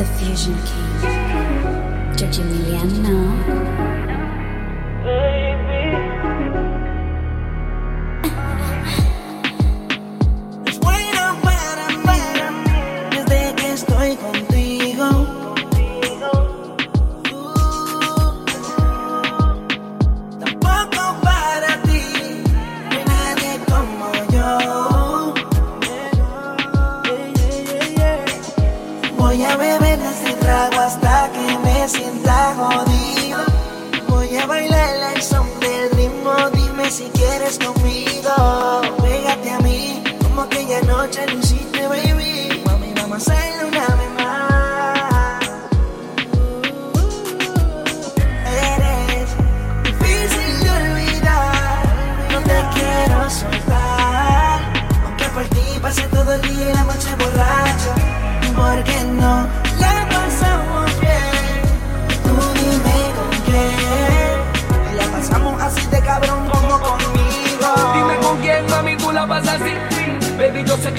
The Fusion King. Bueno que estoy contigo. Tampoco para ti. Voy a beber trago hasta que me sienta jodido. Voy a bailar el son del ritmo, dime si quieres conmigo.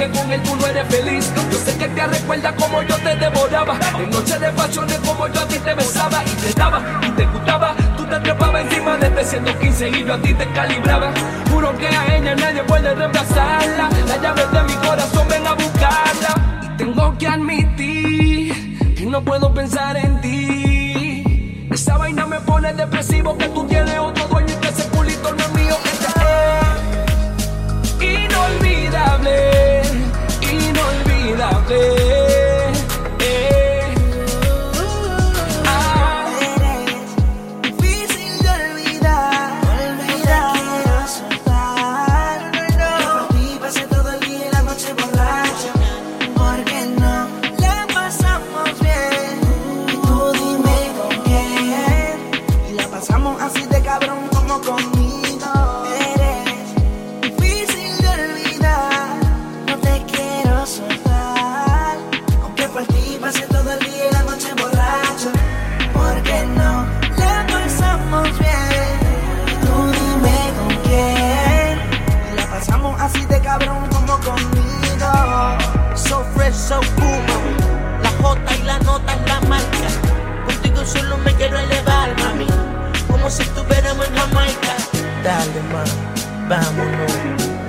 Que con él tú no eres feliz. Yo sé que te recuerda como yo te devoraba. En noche de pasiones como yo a ti te besaba y te daba y te gustaba. Tú te trepabas encima de este 115 y yo a ti te calibraba. Juro que a ella nadie puede reemplazarla. La llave de mi corazón, ven a buscarla. Y tengo que admitir que no puedo pensar en ti. Esa vaina me pone depresivo Pasamos así de cabrón como conmigo. So fresh, so mami. La J y la nota es la marca. Contigo solo me quiero elevar, mami. Como si estuviéramos en Jamaica. Dale, ma, vámonos.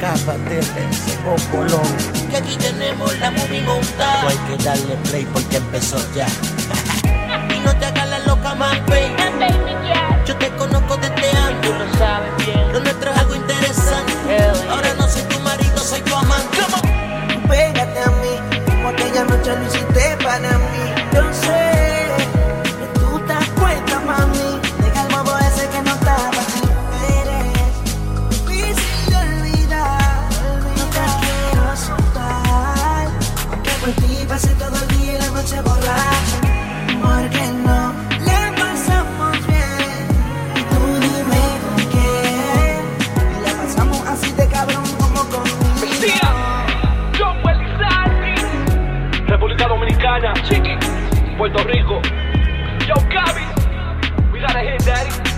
Cápate ese bocolón. Que aquí tenemos la movie montada. No hay que darle play porque empezó ya. Chiqui, Puerto Rico. Yo, Gabi, we gotta hit daddy.